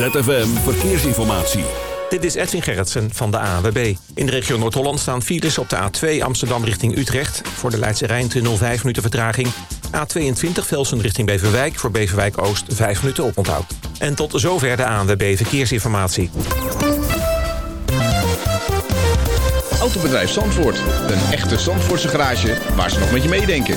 ZFM Verkeersinformatie. Dit is Edwin Gerritsen van de ANWB. In de regio Noord-Holland staan files op de A2 Amsterdam richting Utrecht. Voor de Leidse Rijntunnel 5 minuten vertraging. A22 Velsen richting Beverwijk. Voor Beverwijk Oost 5 minuten oponthoud. En tot zover de ANWB Verkeersinformatie. Autobedrijf Zandvoort. Een echte Zandvoortse garage waar ze nog met je meedenken.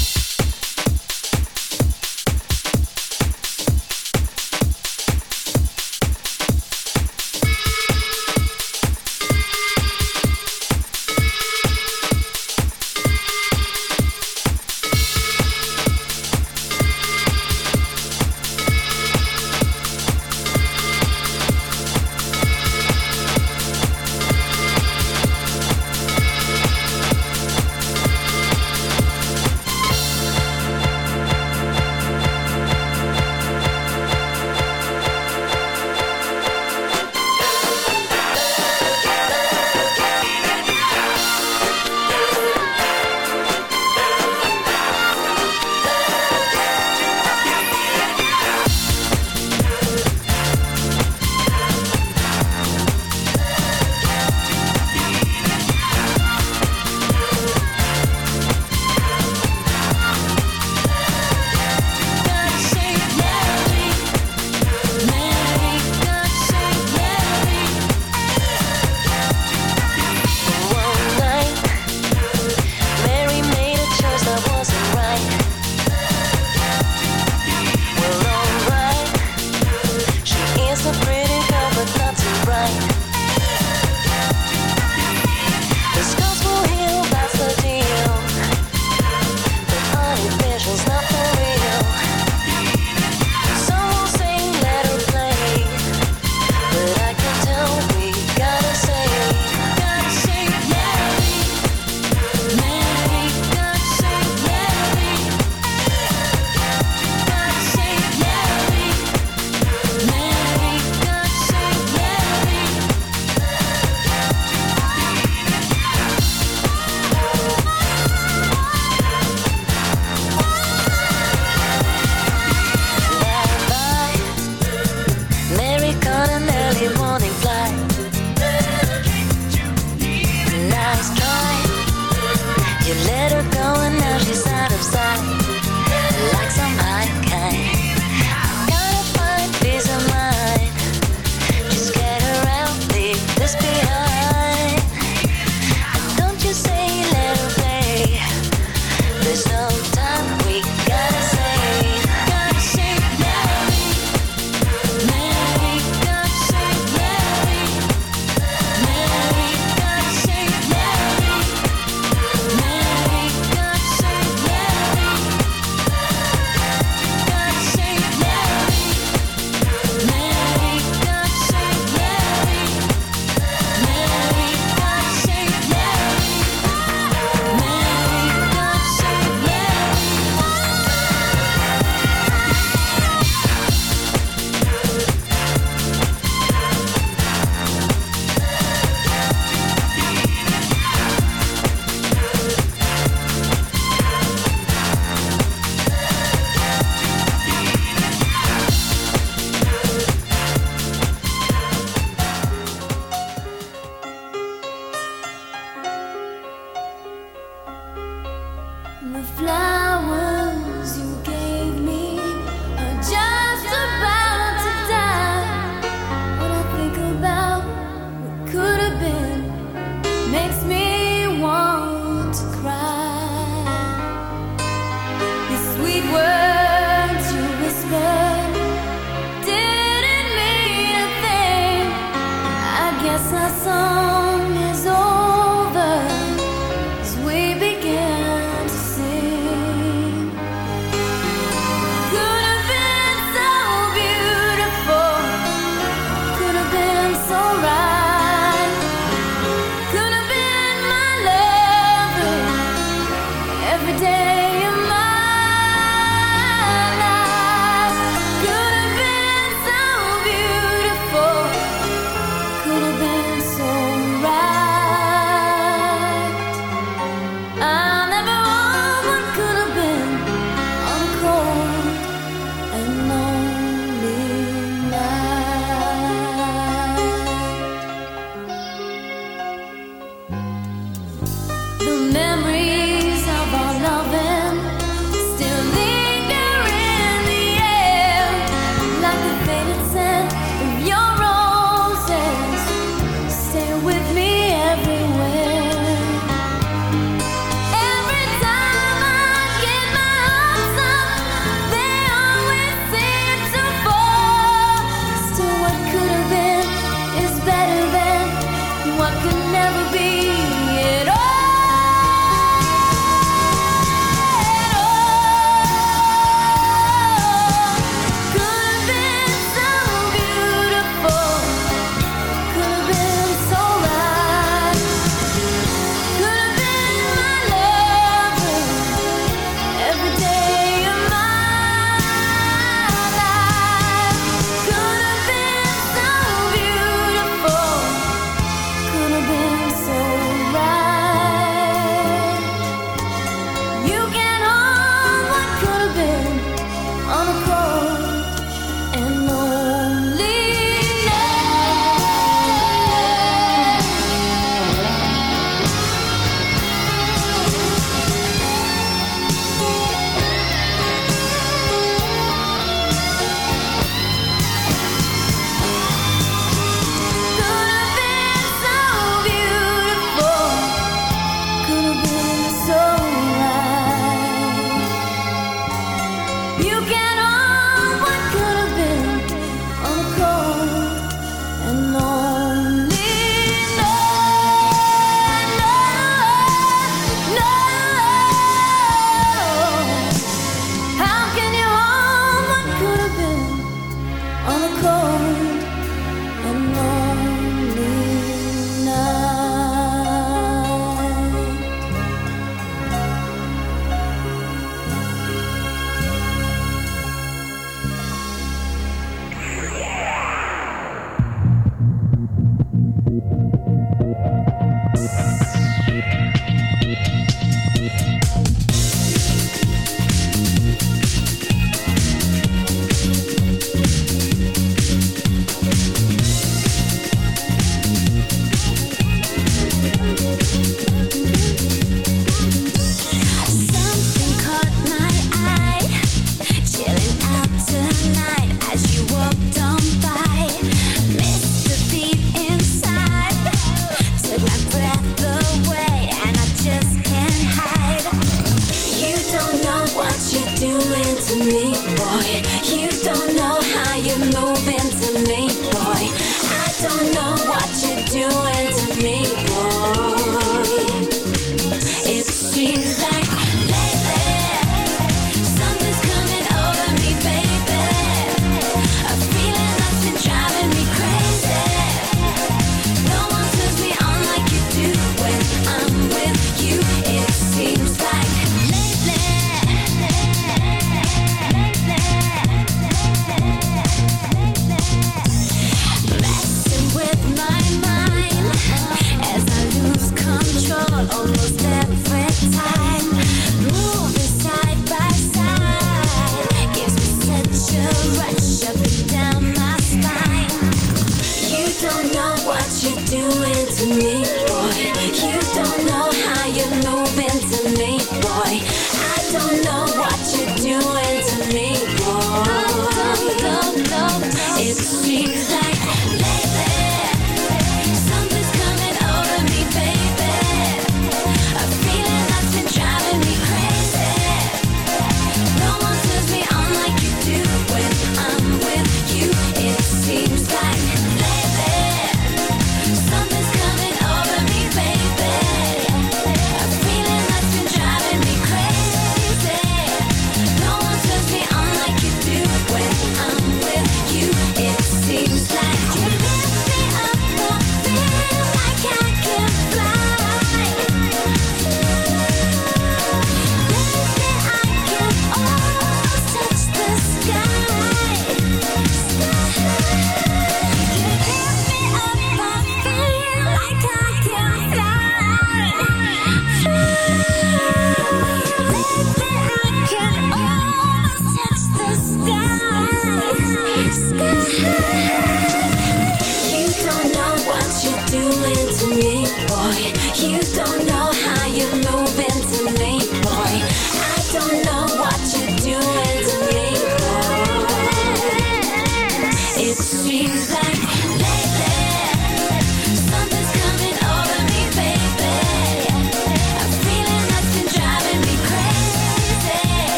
into me, boy. You don't know how you're moving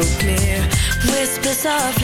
So clear. Whisper softly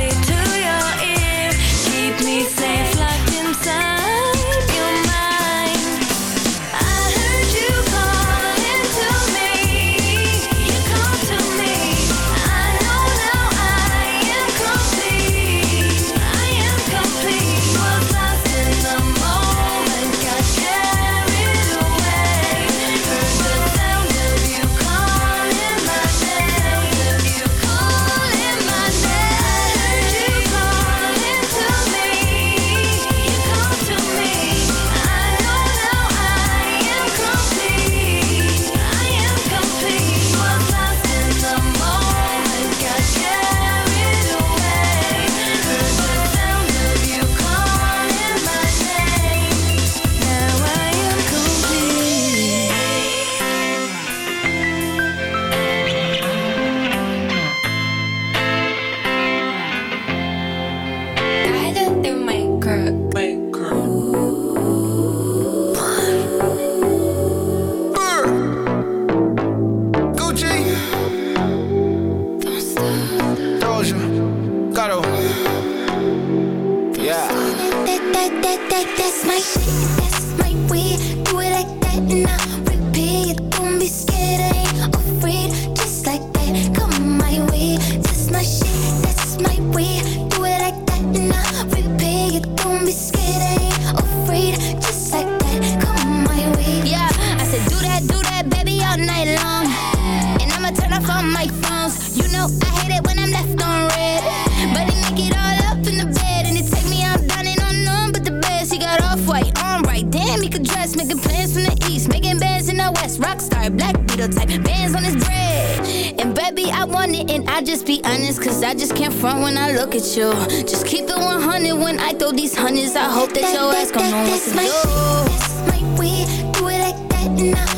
Rockstar, type, bands on his bread. And baby, I want it, and I just be honest, cause I just can't front when I look at you. Just keep it 100 when I throw these hundreds. I hope that your ass gon' know what to my do. shit. That's my way. Do it like that and I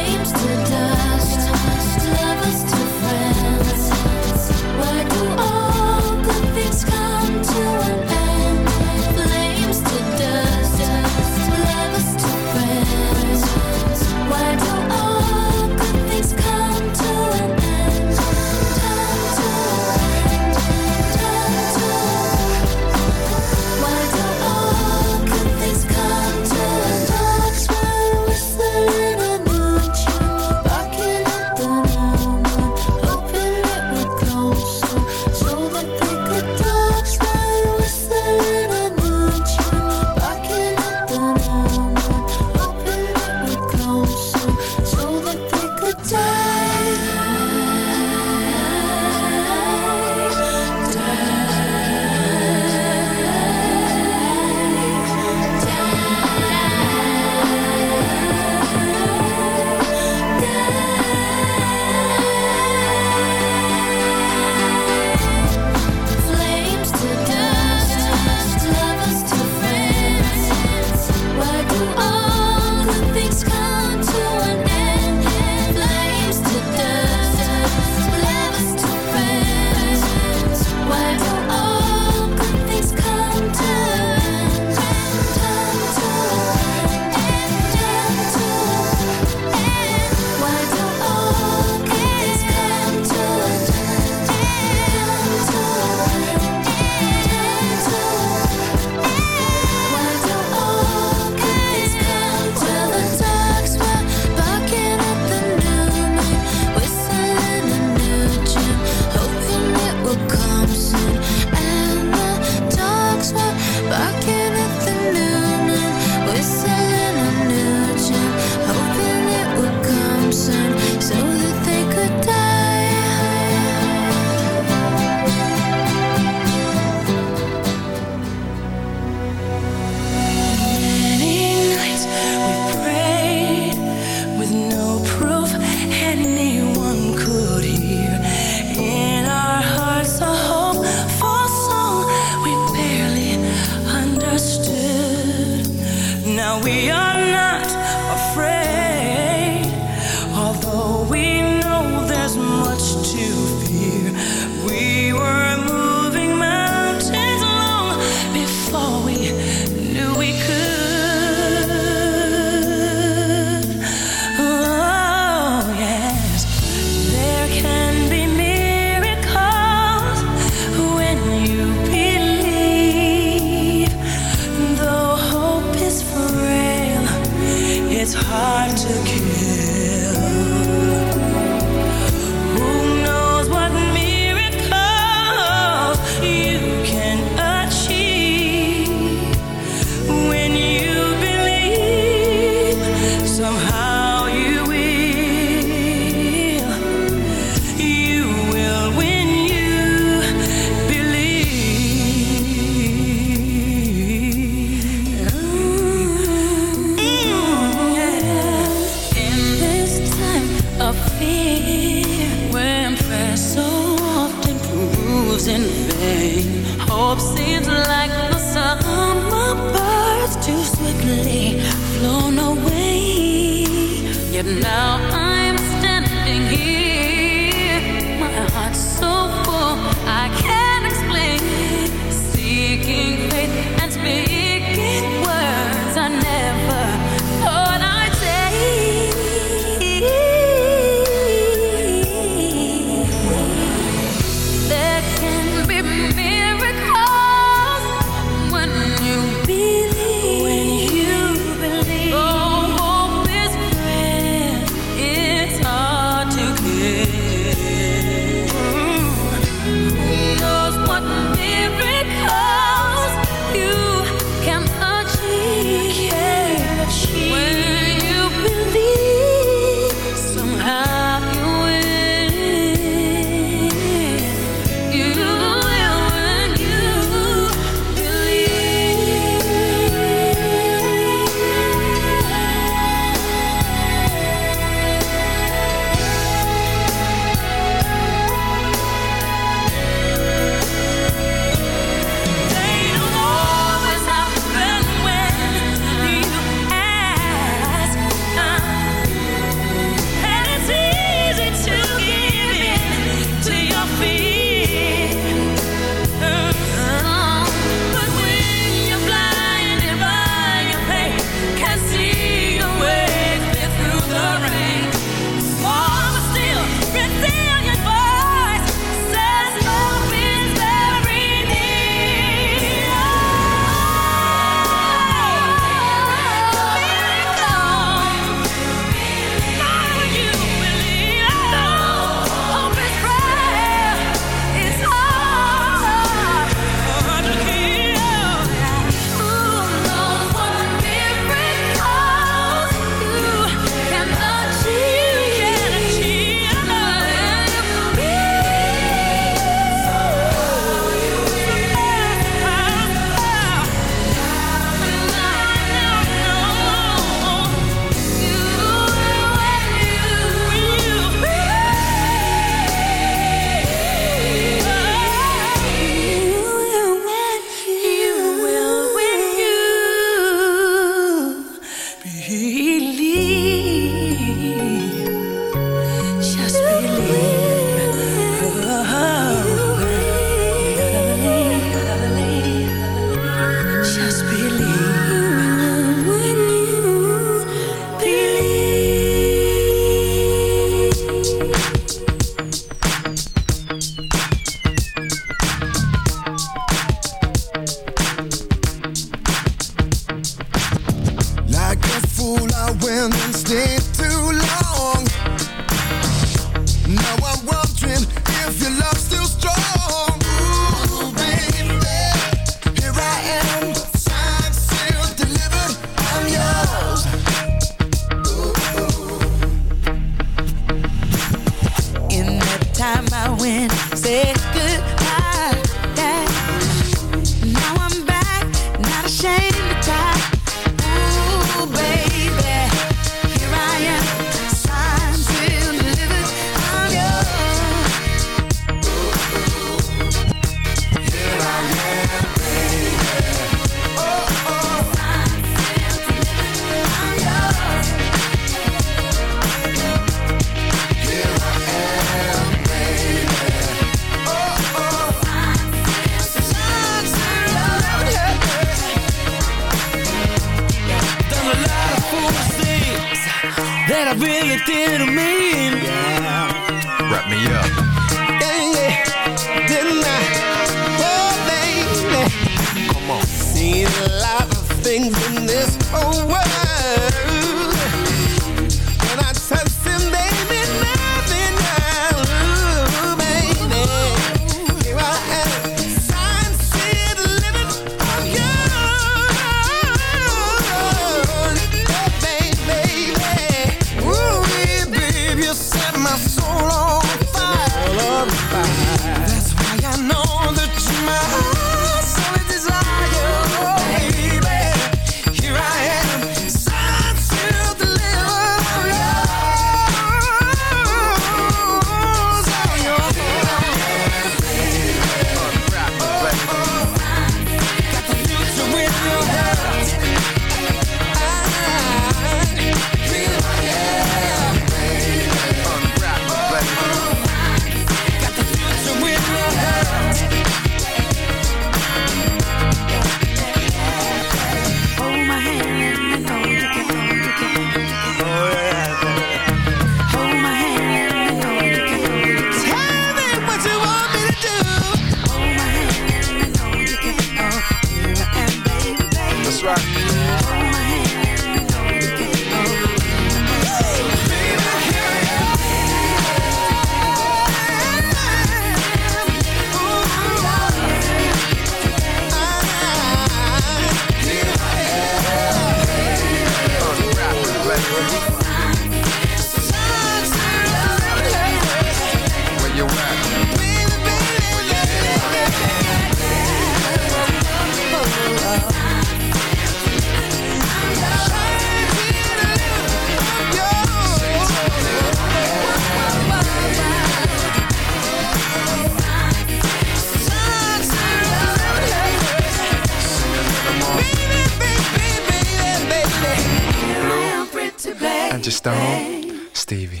Hey Stevie.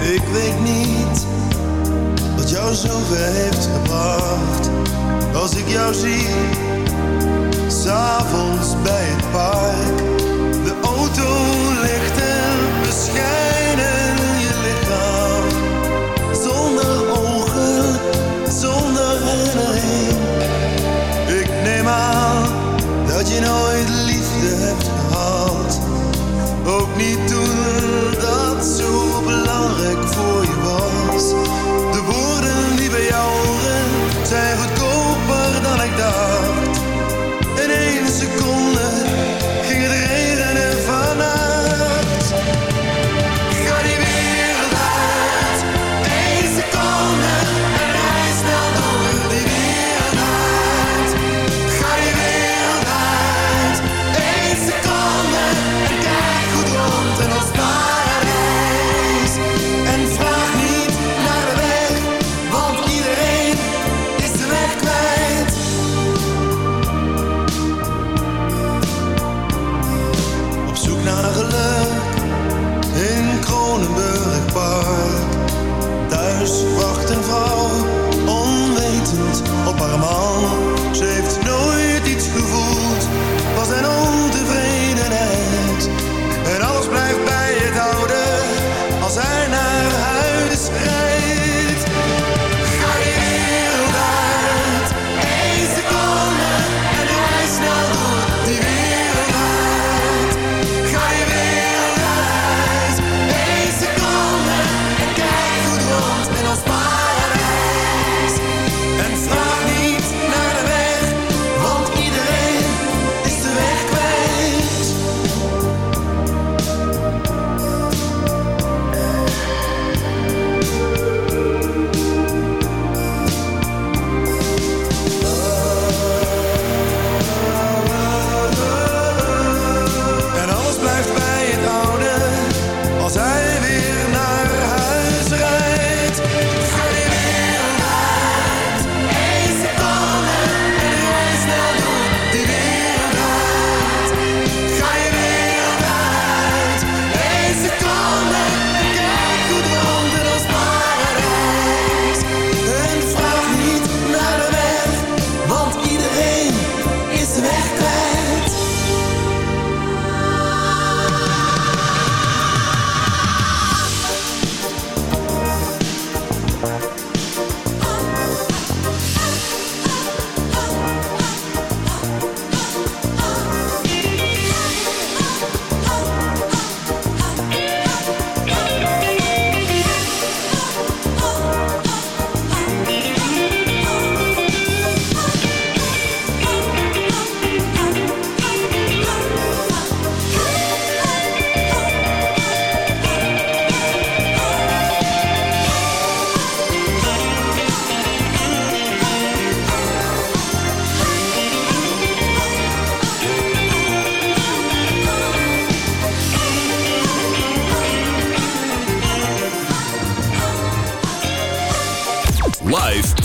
Ik weet niet wat jou zover heeft gebracht. Als ik jou zie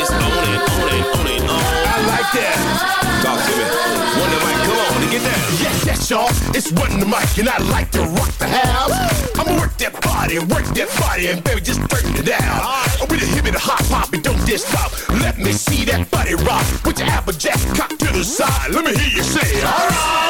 It's on it, on it, on it, on. I like that. Talk to me. One mic, come on, and get down. Yes, yes, y'all. It's one the mic, and I like to rock the house. I'ma work that body, work that body, and baby, just turn it down. I'm with a hip and a hop hop, and don't just stop. Let me see that body rock. Put your applejack cock to the side. Let me hear you say, alright.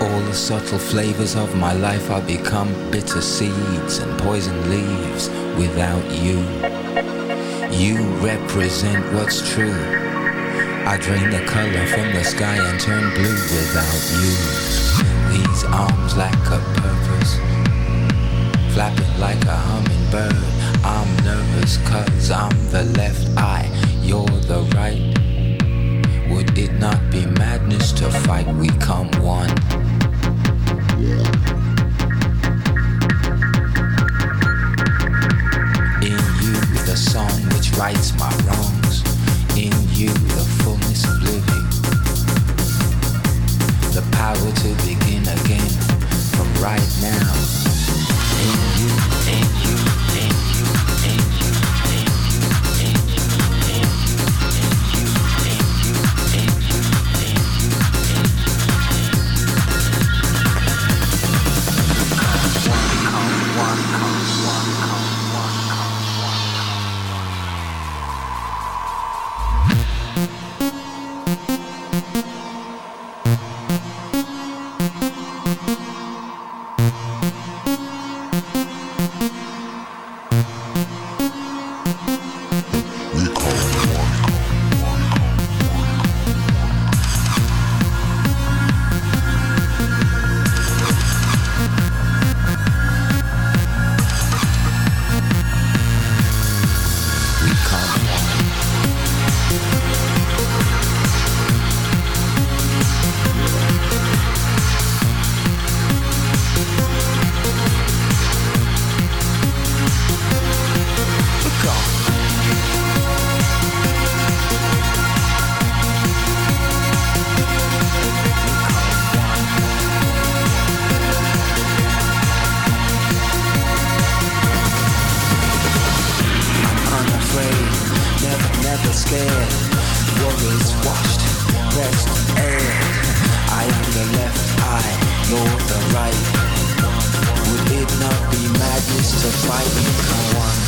All the subtle flavors of my life have become bitter seeds and poison leaves without you. You represent what's true. I drain the color from the sky and turn blue without you. These arms lack a purpose, flapping like a hummingbird. I'm nervous cause why we are one.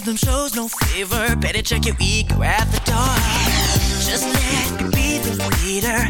rhythm shows no favor. Better check your ego at the door. Just let me be the leader.